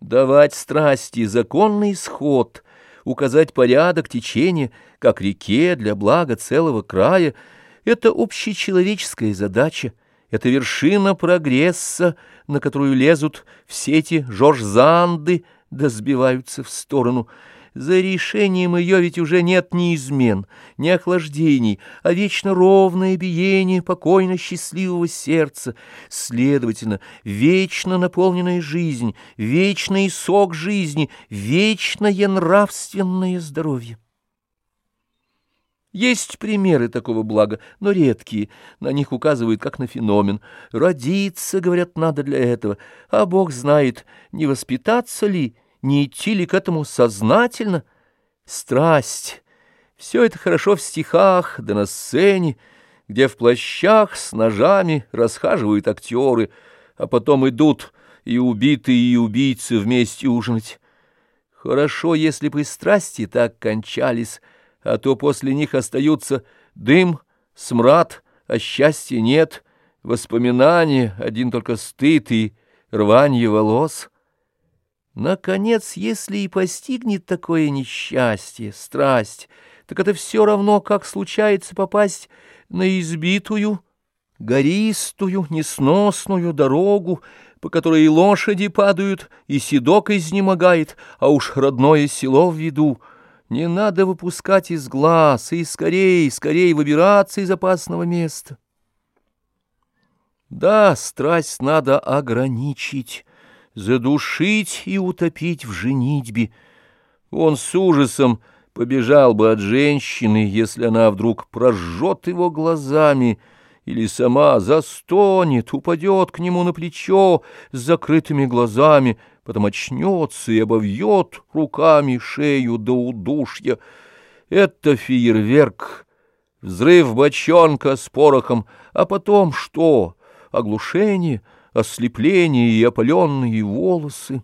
Давать страсти законный исход, указать порядок течения, как реке для блага целого края — это общечеловеческая задача, это вершина прогресса, на которую лезут все эти Жорж-Занды да сбиваются в сторону — за решением ее ведь уже нет ни измен, ни охлаждений, а вечно ровное биение покойно счастливого сердца. Следовательно, вечно наполненная жизнь, вечный сок жизни, вечное нравственное здоровье. Есть примеры такого блага, но редкие. На них указывают как на феномен. Родиться, говорят, надо для этого, а Бог знает, не воспитаться ли – не идти ли к этому сознательно? Страсть — все это хорошо в стихах, да на сцене, где в плащах с ножами расхаживают актеры, а потом идут и убитые, и убийцы вместе ужинать. Хорошо, если бы страсти так кончались, а то после них остаются дым, смрад, а счастья нет, воспоминания, один только стыд и рванье волос — Наконец, если и постигнет такое несчастье, страсть, так это все равно, как случается попасть на избитую, гористую, несносную дорогу, по которой и лошади падают, и седок изнемогает, а уж родное село в виду. Не надо выпускать из глаз и скорее, скорее выбираться из опасного места. Да, страсть надо ограничить, задушить и утопить в женитьбе. Он с ужасом побежал бы от женщины, если она вдруг прожжет его глазами или сама застонет, упадет к нему на плечо с закрытыми глазами, потом очнется и обовьет руками шею до удушья. Это фейерверк, взрыв бочонка с порохом, а потом что? Оглушение — ослепление и опаленные волосы.